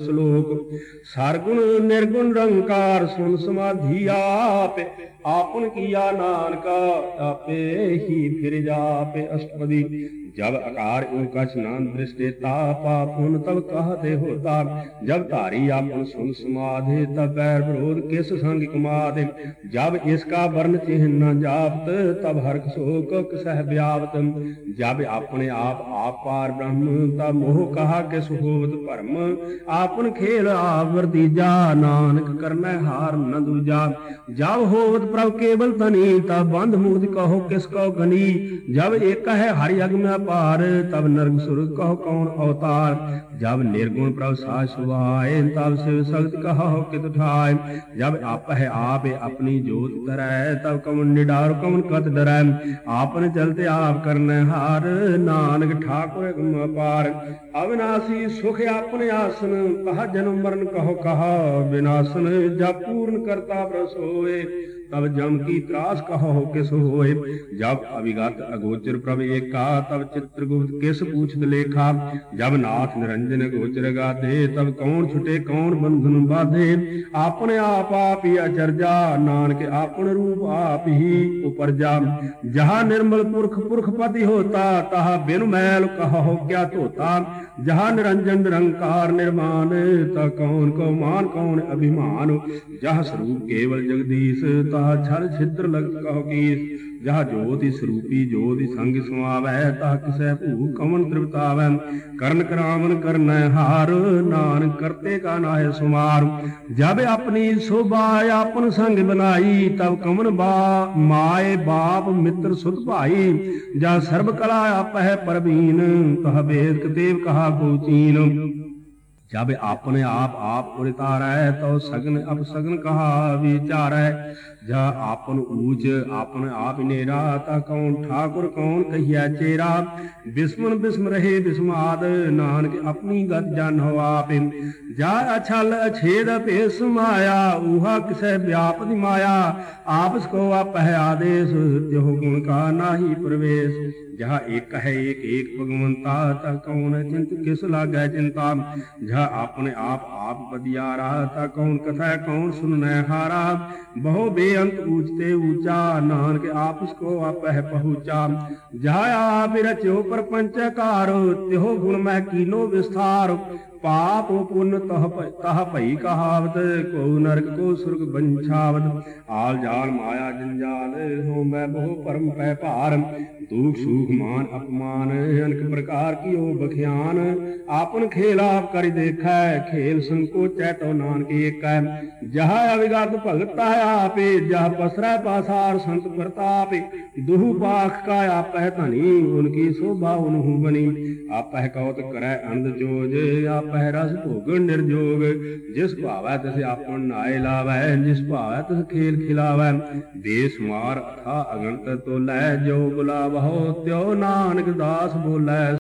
ਸ਼ਲੋਕ ਸਰਗੁਣ ਨਿਰਗੁਣ ਰੰਕਾਰ ਸੁਣ ਸਮਾਧੀ ਆਪੇ। ਆਪਨ ਕੀਆ ਨਾਨਕਾ, ਆਪੇ ਹੀ ਫਿਰ ਜਾਪੇ ਅਸ਼ਟਪਦੀ। ਜਬ ਆਕਾਰ ਓਕਛ ਨਾਮ ਦ੍ਰਿਸ਼ਟੇ ਤਾਪਾ ਪੁਨ ਤਬ ਕਹਤੇ ਹੋਤਾ ਜਬ ਧਾਰੀ ਆਪਨ ਸੁਨ ਸਮਾਧੇ ਤਬ ਬੈਰ ਵਿਰੋਧ ਕਿਸ ਸੰਗ ਕਮਾਦੇ। ਜਬ ਇਸ ਕਾ ਵਰਨ ਚਿਹਨ ਨ ਜਾਪਤ, ਤਬ ਹਰਖ ਸੋਕ ਕਸਹਿ ਵਿਆਪਤ। ਜਬ ਆਪਣੇ ਆਪ ਆਪ ਪਾਰ ਬ੍ਰਹਮ, ਤਾ ਮੋਹ ਕਹਾ ਕਿਸ ਹੋਵਤ ਭਰਮ। ਆਪਨ ਖੇਲ ਆਵਰ ਨਾਨਕ ਕਰਮੈ ਹਾਰ ਨ ਦੂਜਾ। ਜਬ ਹੋਵਤ ਪ੍ਰਭ ਕੇਵਲ ਤਨੀ ਤਾ ਬੰਧ ਮੁਕਤ ਕਹੋ ਕਿਸ ਕੋ ਗਨੀ। ਜਬ ਏਕ ਹੈ ਹਰਿ ਅਗਮ ਅਪਾਰ, ਤਬ ਨਰਗ ਸੁਰਗ ਕਹੋ ਕੌਣ ਅਵਤਾਰ। ਜਬ ਨਿਰਗੁਣ ਪ੍ਰਭ ਸਾਜ ਸੁਭਾਏ, ਤਬ ਸਿਵ ਸਖਤ ਕਹੋ ਕਿਤ ਠਾਇ ਜਬ ਆਪ ਹੈ ਆਪੇ ਆਪਣੀ ਜੋਤ ਤਰੈ ਤਬ ਕਮਨ ਨਿਡਾਰ ਕਮਨ ਕਤ ਡਰੈ। ਆਪਨ ਚਲਤੇ ਆਪ ਕਰਨੈ ਹਾਰ, ਨਾਨਕ ਠਾਕੁਰ ਅਗਮ ਅਪਾਰ। ਅਵਿਨਾਸੀ ਸੁਖ ਆਪਨ ਆਸਨ ਕਹਾ ਜਨਮ ਮਰਨ ਕਹੋ ਕਹਾ। ਵਿਨਾਸ਼ਨ ਜਬ ਪੂਰਨ ਕਰਤਾ ਪ੍ਰਸੋਏ ਤਬ ਜਮ ਕੀ ਤਰਾਸ ਕਹੋ ਕਿਸ ਹੋਏ? ਜਬ ਅਵਿਗਤ ਅਗੋਚਰ ਪ੍ਰਭ ਏਕਾ, ਤਬ ਚਿਤ੍ਰਗੁਪਤ ਕਿਸ ਪੂਛਤ ਲੇਖਾ? ਜਬ ਨਾਥ ਨਿਰੰਜਨ ਗੋਚਰ ਗਾਧੇ ਤਬ ਕੌਣ ਛੁਟੇ, ਕੌਣ ਬੰਧਨ ਬਾਧੇ? ਆਪਣੇ ਆਪ ਆਪ ਹੀ ਅਚਰਜਾ, ਨਾਨਕ ਆਪਨ ਰੂਪ ਆਪ ਹੀ ਉਪਰਜਾ। ਜਹਾਂ ਨਿਰਮਲ ਪੁਰਖ ਪੁਰਖ ਪਤੀ ਹੋਤਾ, ਤਹ ਬਿਨ ਮੈਲ ਕਹੋ ਕਿਆ ਧੋਤਾ। ਜਹਾਂ ਨਿਰੰਜਨ ਨਿਰੰਕਾਰ ਨਿਰਮਾਨ, ਤਾ ਕੌਣ ਕੋ ਮਾਨ ਕੌਣ ਅਭਿਮਾਨ? ਜਹ ਸਰੂਪ ਕੇਵਲ ਜਗਦੀਸ਼, ਤਾ ਛਲ ਛਿਦਰ ਲਗ ਕਹੋ ਕੀਸ? ਜਹ ਜੋਤਿ ਸਰੂਪੀ ਜੋਤਿ ਸੰਗ ਸਮਾਵੈ, ਤਾ ਕਿਸੈ ਭੂ ਕਮਨ ਤ੍ਰਿਪਤਾਵੈ ਕਰਨ ਕਰਾਵਨ ਕਰਨੈ ਹਾਰ, ਨਾਨਕ ਕਰਤੇ ਕਾ ਨਾਹਿ ਸੁਮਾਰ। ਜਬ ਆਪਣੀ ਸੋਭਾ ਆਪਨ ਸੰਗ ਬਨਾਈ ਤਬ ਕਮਨ ਬਾ, ਮਾਏ ਬਾਪ ਮਿੱਤਰ ਸੁਤ ਭਾਈ। ਜਾ ਸਰਬ ਕਲਾ ਆਪਹਿ ਪਰਬੀਨ ਕਹ ਵੇਦ ਕਤੇਵ ਕਹਾ ਕੋ ਚੀਨ ਜਬ ਆਪਣੇ ਆਪ ਆਪ ਉਰਿਤਾਰੈ ਤਉ ਸਗਨ ਅਪ ਸਗਨ ਕਹਾ ਵਿਚਾਰੈ। ਜਾ ਆਪਨ ਊਚ ਆਪਨ ਆਪ ਨੇਰਾ, ਤਾ ਕੌਣ ਠਾਕੁਰ ਕੌਣ ਕਹੀਐ ਚੇਰਾ। ਬਿਸਮਨ ਬਿਸਮ ਰਹੇ ਬਿਸਮਾਦ, ਨਾਨਕ ਆਪਣੀ ਗਤ ਜਾਣੋ ਆਪੇ। ਜਾ ਅਛਲ ਅਛੇਦ ਭੇ ਸਮਾਇਆ ਊਹਾ ਕਿਸੈ ਵਿਆਪਦੀ ਮਾਇਆ। ਆਪਸ ਕੋ ਆਪਹਿ ਆਦੇਸ ਤਿਹੁ ਗੁਣ ਕਾ ਨਾਹੀ ਪ੍ਰਵੇਸ਼। ਜਹ ਏਕ ਹੈ ਏਕ ਏਕ ਭਗਵੰਤਾ, ਤਾ ਕੌਣ ਚਿੰਤ ਕਿਸ ਲਾਗੈ ਚਿੰਤਾ। ਜਹ ਆਪਣੇ ਆਪ ਆਪ ਬਦਿਆਰਾ ਤਾ ਕੌਣ ਕਥਾ, ਕੌਣ ਸੁਨਨੈ ਹਾਰਾ? ਬਹੁ ਬੇਅੰਤ ਊਚਤੇ ਊਚਾ, ਨਾਨਕ ਆਪਸ ਕੋ ਆਪਹਿ ਪਹੁੰਚਾ। ਜਹ ਆਪ ਰਚਿਓ ਪਰਪੰਚ ਕਾਰ ਤਿਹੋ ਗੁਣ ਮੈਂ ਕੀਨੋ ਵਿਸਥਾਰ। ਪਾਪ ਪੁੰਨ ਤਹ ਭਈ- ਤਹ ਭਈ ਕਹਾਵਤ, ਕੋ ਨਰਕ, ਕੋ ਸੁਰਗ ਬੰਛਾਵਤ। ਆਲ ਜਾਲ ਮਾਇਆ ਜੰਜਾਲ ਹੋ ਮੈਂ ਬਹੁ ਪਰਮ ਪੈ ਭਾਰ। ਦੁਖ ਸੁਖ ਮਾਨ ਅਪਮਾਨ, ਅਨਕ ਪ੍ਰਕਾਰ ਕੀਓ ਬਖਿਆਨ। ਆਪਨ ਖੇਲ ਆਪ ਕਰਿ ਦੇਖੈ, ਖੇਲ ਸੰਕੋਚੈ ਤੋ ਨਾਨਕ ਏਕੈ। ਜਹ ਅਵਿਗਤ ਭਗਤਾ ਆਪੇ, ਜਹ ਪਸਰੈ ਪਾਸਾਰ ਸੰਤ ਪ੍ਰਤਾਪੇ। ਦੁਹੁ ਪਾਖ ਕਾ ਆਪਹਿ ਧਨੀ ਉਨਕੀ ਸੋਭਾ ਉਨਹੂ ਬਨੀ। ਆਪਹਿ ਕਉਤ ਕਰੈ ਅੰਧ ਜੋਜ ਆਪਹਿ ਪਹਿਰਾ ਭੋਗਣ ਨਿਰਜੋਗ, ਜਿਸ ਭਾਵੈ ਤਿਸ ਆਪਣ ਨਾਏ ਲਾਵੈ, ਜਿਸ ਭਾਵੈ ਤਿਸ ਖੇਲ ਖਿਲਾਵੈ ਬੇਸਮਾਰ ਅਥਾ ਅਗਣਤ ਤੋਲੈ, ਜੋ ਬੁਲਾਵਹੁ, ਤਿਉ ਨਾਨਕ ਦਾਸ ਬੋਲੇ